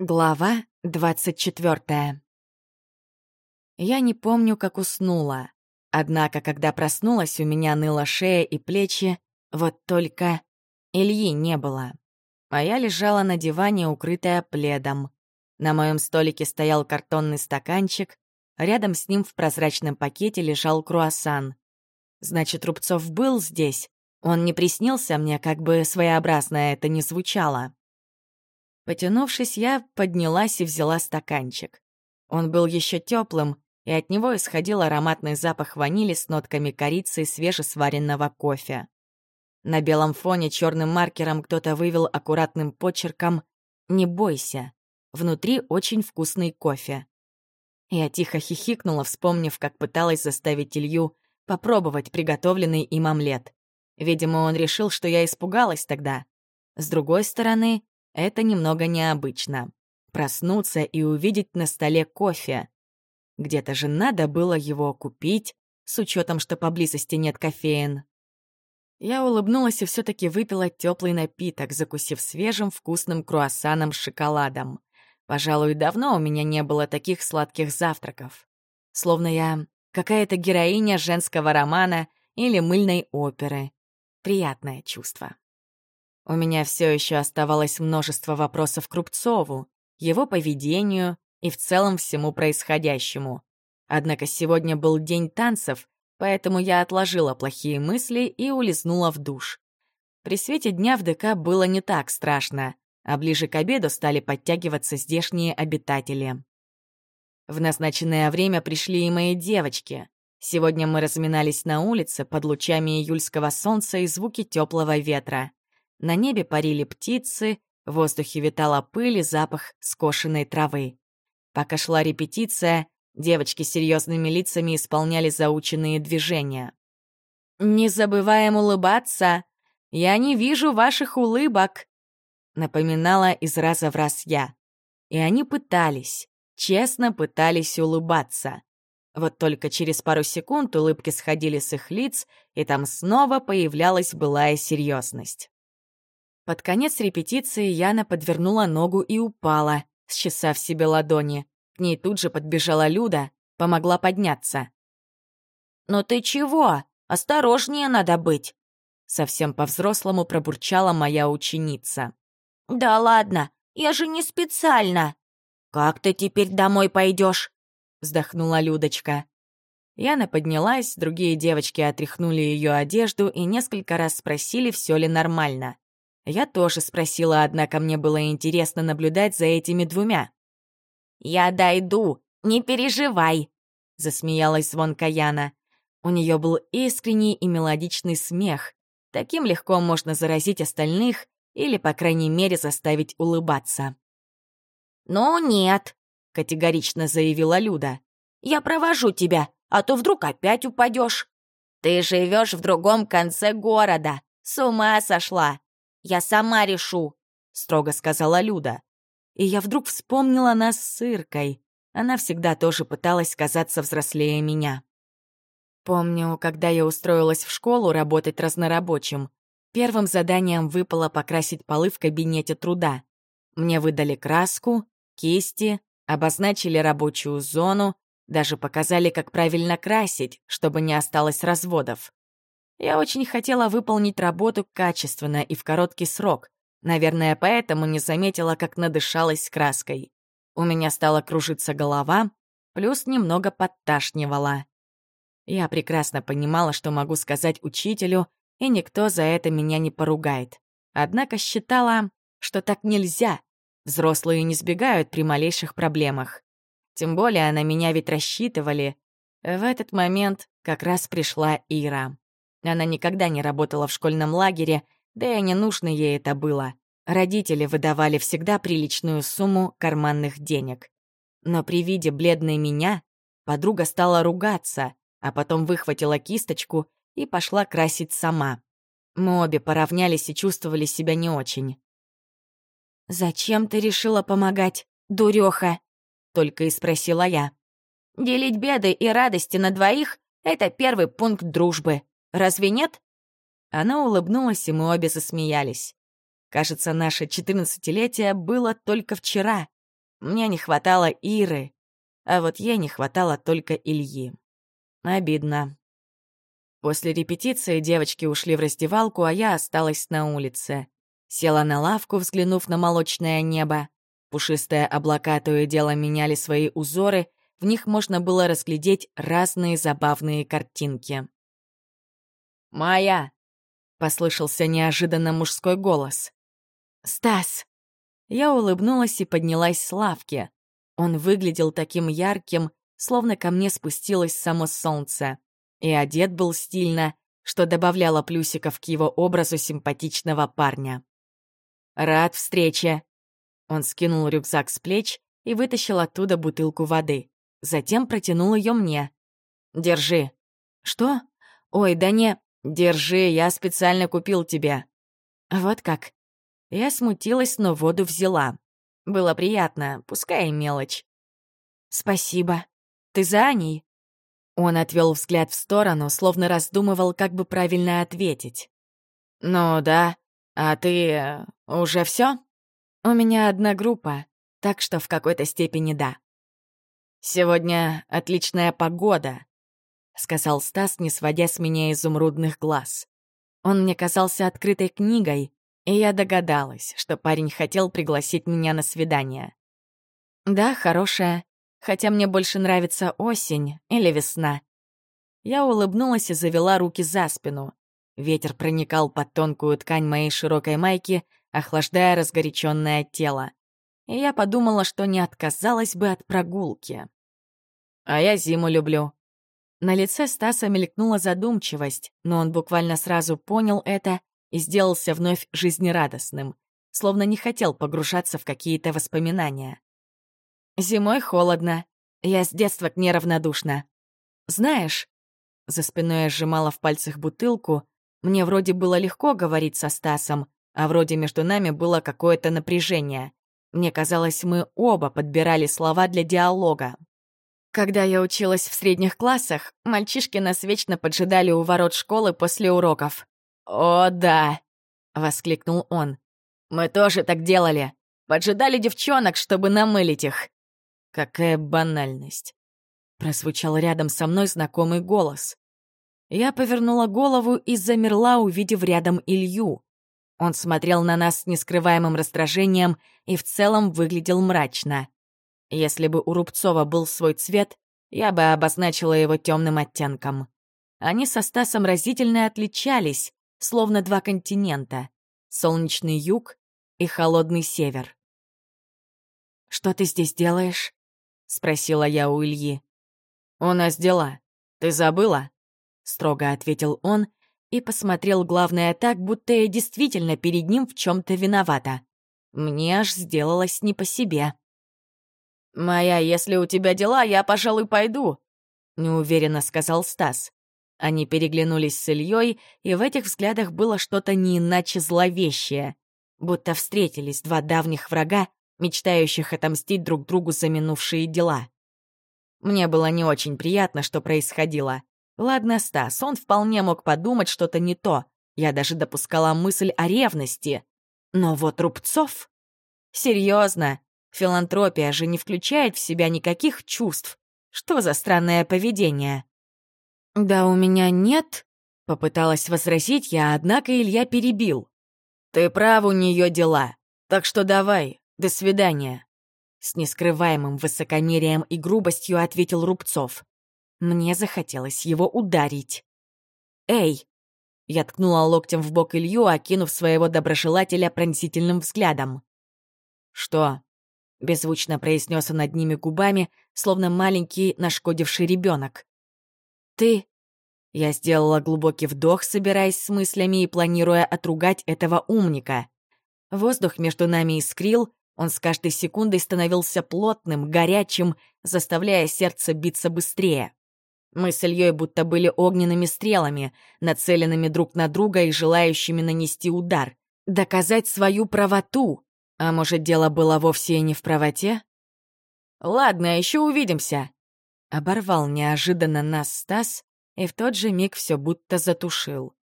Глава двадцать четвертая. Я не помню, как уснула. Однако, когда проснулась, у меня ныла шея и плечи, вот только Ильи не было. А я лежала на диване, укрытая пледом. На моем столике стоял картонный стаканчик, рядом с ним в прозрачном пакете лежал круассан. Значит, Рубцов был здесь. Он не приснился мне, как бы своеобразно это ни звучало. Потянувшись, я поднялась и взяла стаканчик. Он был еще теплым, и от него исходил ароматный запах ванили с нотками корицы и свежесваренного кофе. На белом фоне черным маркером кто-то вывел аккуратным почерком «Не бойся, внутри очень вкусный кофе». Я тихо хихикнула, вспомнив, как пыталась заставить Илью попробовать приготовленный им омлет. Видимо, он решил, что я испугалась тогда. С другой стороны, это немного необычно. Проснуться и увидеть на столе кофе. Где-то же надо было его купить, с учетом, что поблизости нет кофеин. Я улыбнулась и все таки выпила теплый напиток, закусив свежим вкусным круассаном с шоколадом. Пожалуй, давно у меня не было таких сладких завтраков. Словно я какая-то героиня женского романа или мыльной оперы. Приятное чувство. У меня все еще оставалось множество вопросов к Рубцову, его поведению и в целом всему происходящему. Однако сегодня был день танцев, поэтому я отложила плохие мысли и улизнула в душ. При свете дня в ДК было не так страшно, а ближе к обеду стали подтягиваться здешние обитатели. В назначенное время пришли и мои девочки. Сегодня мы разминались на улице под лучами июльского солнца и звуки теплого ветра. На небе парили птицы, в воздухе витала пыль и запах скошенной травы. Пока шла репетиция, девочки с серьезными лицами исполняли заученные движения. «Не забываем улыбаться! Я не вижу ваших улыбок!» Напоминала из раза в раз я. И они пытались, честно пытались улыбаться. Вот только через пару секунд улыбки сходили с их лиц, и там снова появлялась былая серьезность. Под конец репетиции Яна подвернула ногу и упала, счесав себе ладони. К ней тут же подбежала Люда, помогла подняться. «Ну ты чего? Осторожнее надо быть!» Совсем по-взрослому пробурчала моя ученица. «Да ладно, я же не специально!» «Как ты теперь домой пойдешь? вздохнула Людочка. Яна поднялась, другие девочки отряхнули ее одежду и несколько раз спросили, все ли нормально. Я тоже спросила, однако мне было интересно наблюдать за этими двумя. «Я дойду, не переживай», — засмеялась звонко Яна. У нее был искренний и мелодичный смех. Таким легко можно заразить остальных или, по крайней мере, заставить улыбаться. «Ну нет», — категорично заявила Люда. «Я провожу тебя, а то вдруг опять упадешь. Ты живешь в другом конце города, с ума сошла. «Я сама решу», — строго сказала Люда. И я вдруг вспомнила нас с Иркой. Она всегда тоже пыталась казаться взрослее меня. Помню, когда я устроилась в школу работать разнорабочим, первым заданием выпало покрасить полы в кабинете труда. Мне выдали краску, кисти, обозначили рабочую зону, даже показали, как правильно красить, чтобы не осталось разводов. Я очень хотела выполнить работу качественно и в короткий срок. Наверное, поэтому не заметила, как надышалась краской. У меня стала кружиться голова, плюс немного подташнивала. Я прекрасно понимала, что могу сказать учителю, и никто за это меня не поругает. Однако считала, что так нельзя. Взрослые не сбегают при малейших проблемах. Тем более на меня ведь рассчитывали. В этот момент как раз пришла Ира. Она никогда не работала в школьном лагере, да и не нужно ей это было. Родители выдавали всегда приличную сумму карманных денег. Но при виде бледной меня подруга стала ругаться, а потом выхватила кисточку и пошла красить сама. Мы обе поравнялись и чувствовали себя не очень. «Зачем ты решила помогать, дурёха?» — только и спросила я. «Делить беды и радости на двоих — это первый пункт дружбы», Разве нет?» Она улыбнулась, и мы обе засмеялись. Кажется, наше четырнадцатилетие было только вчера, Мне не хватало Иры, а вот ей не хватало только Ильи. Обидно. После репетиции девочки ушли в раздевалку, а я осталась на улице. Села на лавку, взглянув на молочное небо. Пушистые облака то и дело меняли свои узоры, в них можно было разглядеть разные забавные картинки. «Майя!» — послышался неожиданно мужской голос. «Стас!» Я улыбнулась и поднялась с лавки. Он выглядел таким ярким, словно ко мне спустилось само солнце. И одет был стильно, что добавляло плюсиков к его образу симпатичного парня. «Рад встрече!» Он скинул рюкзак с плеч и вытащил оттуда бутылку воды. Затем протянул ее мне. «Держи». «Что? Ой, да не...» «Держи, я специально купил тебе». «Вот как?» Я смутилась, но воду взяла. Было приятно, пускай и мелочь. «Спасибо. Ты за Аней?» Он отвел взгляд в сторону, словно раздумывал, как бы правильно ответить. «Ну да. А ты... Э, уже все? «У меня одна группа, так что в какой-то степени да». «Сегодня отличная погода», — сказал Стас, не сводя с меня изумрудных глаз. Он мне казался открытой книгой, и я догадалась, что парень хотел пригласить меня на свидание. Да, хорошая, хотя мне больше нравится осень или весна. Я улыбнулась и завела руки за спину. Ветер проникал под тонкую ткань моей широкой майки, охлаждая разгоряченное тело. И я подумала, что не отказалась бы от прогулки. А я зиму люблю, на лице Стаса мелькнула задумчивость, но он буквально сразу понял это и сделался вновь жизнерадостным, словно не хотел погружаться в какие-то воспоминания. «Зимой холодно. Я с детства к ней равнодушна. Знаешь...» За спиной я сжимала в пальцах бутылку. Мне вроде было легко говорить со Стасом, а вроде между нами было какое-то напряжение. Мне казалось, мы оба подбирали слова для диалога. Когда я училась в средних классах, мальчишки нас вечно поджидали у ворот школы после уроков. «О, да!» — воскликнул он. «Мы тоже так делали. Поджидали девчонок, чтобы намылить их». «Какая банальность!» Прозвучал рядом со мной знакомый голос. Я повернула голову и замерла, увидев рядом Илью. Он смотрел на нас с нескрываемым раздражением и в целом выглядел мрачно. Если бы у Рубцова был свой цвет, я бы обозначила его темным оттенком. Они со Стасом разительно отличались, словно два континента — солнечный юг и холодный север. «Что ты здесь делаешь?» — спросила я у Ильи. «У нас дела. Ты забыла?» — строго ответил он и посмотрел, главное, так, будто я действительно перед ним в чем то виновата. Мне аж сделалось не по себе. «Моя, если у тебя дела, я, пожалуй, пойду», — неуверенно сказал Стас. Они переглянулись с Ильей, и в этих взглядах было что-то не иначе зловещее. Будто встретились два давних врага, мечтающих отомстить друг другу за минувшие дела. Мне было не очень приятно, что происходило. Ладно, Стас, он вполне мог подумать что-то не то. Я даже допускала мысль о ревности. Но вот Рубцов... Серьезно, Филантропия же не включает в себя никаких чувств. Что за странное поведение? «Да у меня нет», — попыталась возразить я, однако Илья перебил. «Ты прав, у нее дела. Так что давай, до свидания». С нескрываемым высокомерием и грубостью ответил Рубцов. Мне захотелось его ударить. «Эй!» Я ткнула локтем в бок Илью, окинув своего доброжелателя пронзительным взглядом. «Что?» Беззвучно произнес он над ними губами, словно маленький нашкодивший ребенок. «Ты...» Я сделала глубокий вдох, собираясь с мыслями и планируя отругать этого умника. Воздух между нами искрил, он с каждой секундой становился плотным, горячим, заставляя сердце биться быстрее. Мы с Ильей будто были огненными стрелами, нацеленными друг на друга и желающими нанести удар, доказать свою правоту, а может, дело было вовсе и не в правоте? «Ладно, еще увидимся!» Оборвал неожиданно нас Стас и в тот же миг все будто затушил.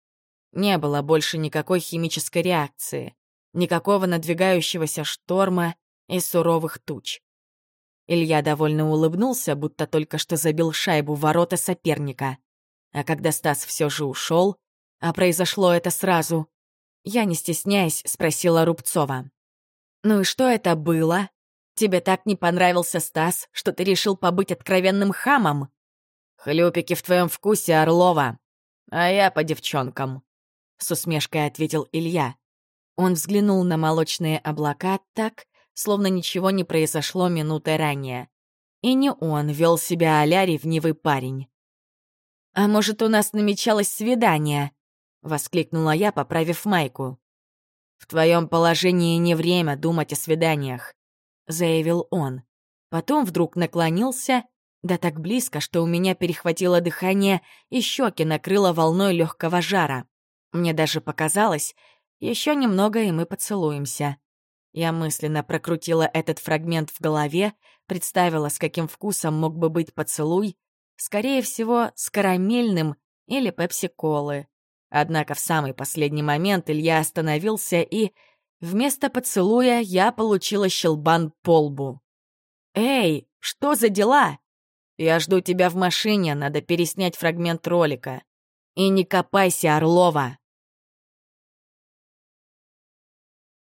Не было больше никакой химической реакции, никакого надвигающегося шторма и суровых туч. Илья довольно улыбнулся, будто только что забил шайбу в ворота соперника. А когда Стас все же ушел, а произошло это сразу, я, не стесняясь, спросила Рубцова. «Ну и что это было? Тебе так не понравился Стас, что ты решил побыть откровенным хамом?» «Хлюпики в твоем вкусе, Орлова, а я по девчонкам», — с усмешкой ответил Илья. Он взглянул на молочные облака так, словно ничего не произошло минутой ранее. И не он вел себя а-ля ревнивый парень. «А может, у нас намечалось свидание?» — воскликнула я, поправив майку. «В твоем положении не время думать о свиданиях», — заявил он. Потом вдруг наклонился, да так близко, что у меня перехватило дыхание и щеки накрыло волной легкого жара. Мне даже показалось, еще немного, и мы поцелуемся. Я мысленно прокрутила этот фрагмент в голове, представила, с каким вкусом мог бы быть поцелуй, скорее всего, с карамельным или пепси-колы. Однако в самый последний момент Илья остановился и... Вместо поцелуя я получила щелбан по лбу. «Эй, что за дела?» «Я жду тебя в машине, надо переснять фрагмент ролика». «И не копайся, Орлова!»